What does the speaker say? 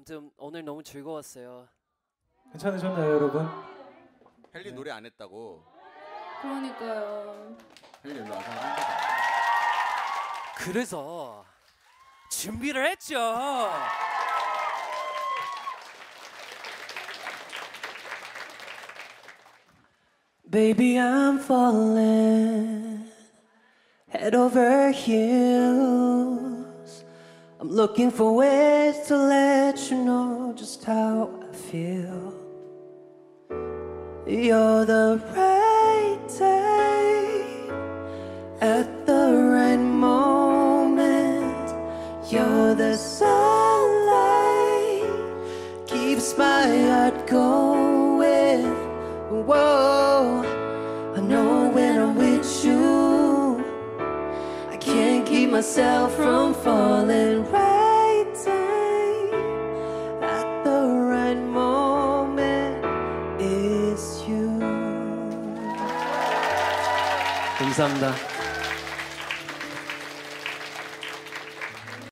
아무튼 오늘 너무 즐거웠어요. 괜찮으셨나요, 여러분? 헨리 노래 안 했다고. 그러니까요. 헨리 일로 와서 한다. 그래서 준비를 했죠. Baby, I'm falling head over heels. I'm looking for ways to let you know just how I feel. You're the right time at the right moment. You're the sunlight keeps my heart going. Whoa, myself from falling right time at the right moment. It's you. 감사합니다.